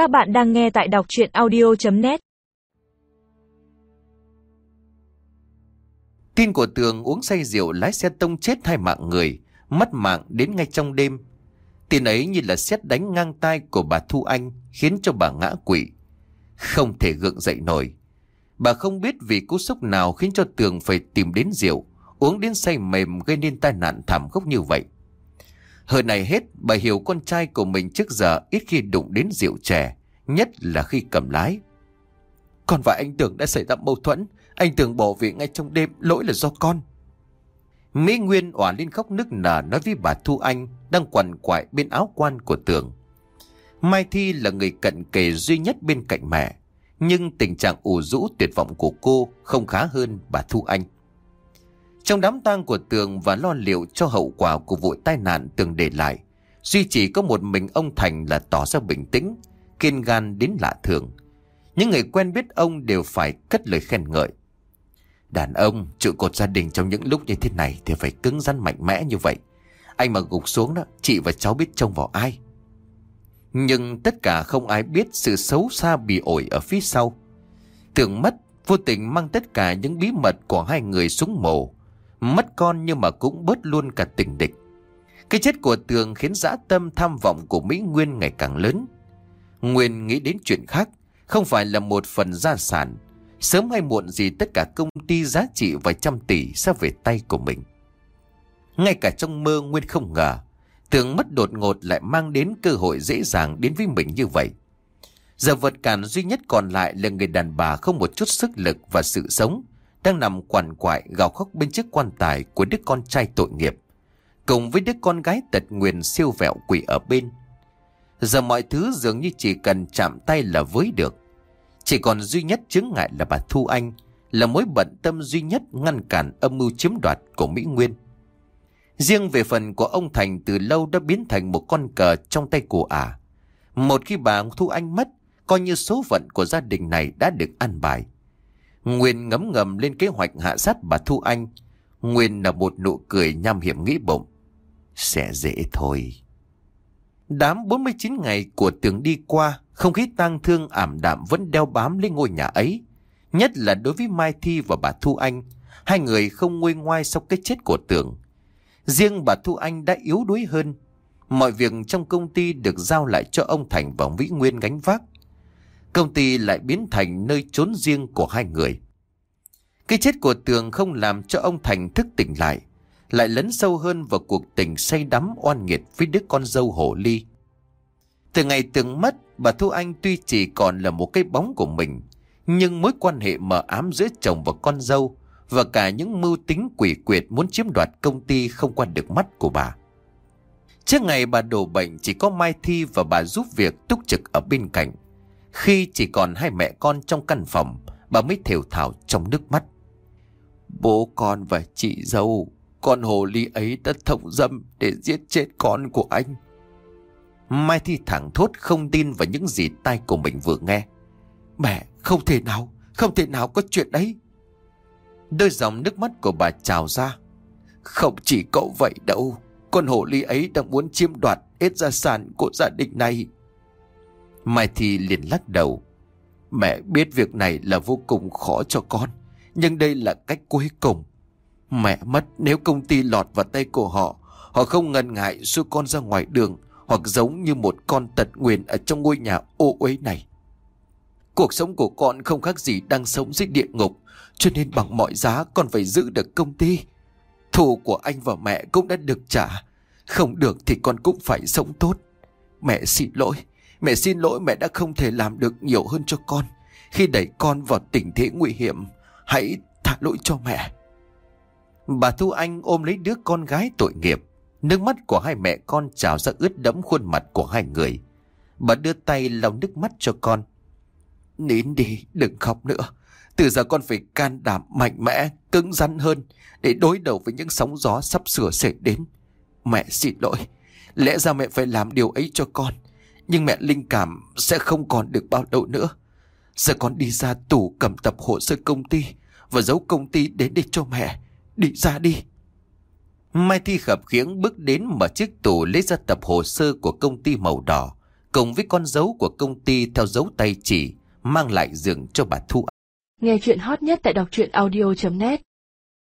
Các bạn đang nghe tại đọc chuyện audio.net Tin của Tường uống say rượu lái xe tông chết hai mạng người, mất mạng đến ngay trong đêm. Tin ấy như là xét đánh ngang tai của bà Thu Anh khiến cho bà ngã quỵ. Không thể gượng dậy nổi. Bà không biết vì cú sốc nào khiến cho Tường phải tìm đến rượu, uống đến say mềm gây nên tai nạn thảm khốc như vậy. Hơn này hết, bà hiểu con trai của mình trước giờ ít khi đụng đến rượu trẻ, nhất là khi cầm lái. Con và anh Tường đã xảy ra mâu thuẫn, anh Tường bỏ viện ngay trong đêm, lỗi là do con. Mỹ Nguyên òa lên khóc nức nở nói với bà Thu Anh đang quằn quại bên áo quan của Tường. Mai Thi là người cận kề duy nhất bên cạnh mẹ, nhưng tình trạng ủ rũ tuyệt vọng của cô không khá hơn bà Thu Anh. Trong đám tang của Tường và lo liệu cho hậu quả của vụ tai nạn Tường để lại, duy chỉ có một mình ông Thành là tỏ ra bình tĩnh, kiên gan đến lạ thường. Những người quen biết ông đều phải cất lời khen ngợi. Đàn ông, trụ cột gia đình trong những lúc như thế này thì phải cứng rắn mạnh mẽ như vậy. Anh mà gục xuống đó, chị và cháu biết trông vào ai. Nhưng tất cả không ai biết sự xấu xa bị ổi ở phía sau. Tường mất, vô tình mang tất cả những bí mật của hai người xuống mồ. Mất con nhưng mà cũng bớt luôn cả tình địch. Cái chết của Tường khiến dã tâm tham vọng của Mỹ Nguyên ngày càng lớn. Nguyên nghĩ đến chuyện khác, không phải là một phần gia sản. Sớm hay muộn gì tất cả công ty giá trị vài trăm tỷ sẽ về tay của mình. Ngay cả trong mơ Nguyên không ngờ, Tường mất đột ngột lại mang đến cơ hội dễ dàng đến với mình như vậy. Giờ vật cản duy nhất còn lại là người đàn bà không một chút sức lực và sự sống, đang nằm quằn quại gào khóc bên chiếc quan tài của đứa con trai tội nghiệp, cùng với đứa con gái tật nguyền siêu vẹo quỷ ở bên. Giờ mọi thứ dường như chỉ cần chạm tay là với được. Chỉ còn duy nhất chứng ngại là bà Thu Anh, là mối bận tâm duy nhất ngăn cản âm mưu chiếm đoạt của Mỹ Nguyên. Riêng về phần của ông Thành từ lâu đã biến thành một con cờ trong tay của ả. Một khi bà Thu Anh mất, coi như số phận của gia đình này đã được an bài. Nguyên ngấm ngầm lên kế hoạch hạ sát bà Thu Anh. Nguyên là một nụ cười nham hiểm nghĩ bụng. Sẽ dễ thôi. Đám 49 ngày của tường đi qua, không khí tang thương ảm đạm vẫn đeo bám lên ngôi nhà ấy. Nhất là đối với Mai Thi và bà Thu Anh, hai người không nguôi ngoai sau cái chết của tường. Riêng bà Thu Anh đã yếu đuối hơn. Mọi việc trong công ty được giao lại cho ông Thành và ông Vĩ Nguyên gánh vác. Công ty lại biến thành nơi trốn riêng của hai người. Cái chết của Tường không làm cho ông Thành thức tỉnh lại, lại lấn sâu hơn vào cuộc tình say đắm oan nghiệt với đứa con dâu hổ ly. Từ ngày Tường mất, bà Thu Anh tuy chỉ còn là một cái bóng của mình, nhưng mối quan hệ mờ ám giữa chồng và con dâu và cả những mưu tính quỷ quyệt muốn chiếm đoạt công ty không qua được mắt của bà. Trước ngày bà đổ bệnh chỉ có Mai Thi và bà giúp việc túc trực ở bên cạnh. Khi chỉ còn hai mẹ con trong căn phòng, bà mới thều thào trong nước mắt. Bố con và chị dâu, con hồ ly ấy đã thông dâm để giết chết con của anh. Mai Thi thẳng thốt không tin vào những gì tai của mình vừa nghe. Mẹ, không thể nào, không thể nào có chuyện đấy. Đôi dòng nước mắt của bà trào ra. Không chỉ cậu vậy đâu, con hồ ly ấy đang muốn chiếm đoạt hết gia sản của gia đình này. Mai Thi liền lắc đầu. Mẹ biết việc này là vô cùng khó cho con, nhưng đây là cách cuối cùng. Mẹ mất nếu công ty lọt vào tay của họ, họ không ngần ngại xua con ra ngoài đường hoặc giống như một con tật nguyền ở trong ngôi nhà ô uế này. Cuộc sống của con không khác gì đang sống dưới địa ngục, cho nên bằng mọi giá con phải giữ được công ty. Thù của anh và mẹ cũng đã được trả, không được thì con cũng phải sống tốt. Mẹ xin lỗi, Mẹ xin lỗi mẹ đã không thể làm được nhiều hơn cho con. Khi đẩy con vào tình thế nguy hiểm, Hãy thả lỗi cho mẹ. Bà Thu Anh ôm lấy đứa con gái tội nghiệp. Nước mắt của hai mẹ con trào ra ướt đẫm khuôn mặt của hai người. Bà đưa tay lau nước mắt cho con. Nín đi, đừng khóc nữa. Từ giờ con phải can đảm mạnh mẽ, Cứng rắn hơn Để đối đầu với những sóng gió sắp sửa xảy đến. Mẹ xin lỗi. Lẽ ra mẹ phải làm điều ấy cho con nhưng mẹ linh cảm sẽ không còn được bao lâu nữa. Giờ con đi ra tủ cầm tập hồ sơ công ty Và giấu công ty đến để cho mẹ Đi ra đi. Mai Thi khập khiễng bước đến mở chiếc tủ lấy ra tập hồ sơ của công ty màu đỏ, cùng với con dấu của công ty theo dấu tay chỉ, mang lại giường cho bà Thu. Nghe chuyện hot nhất tại đọc truyện audio.net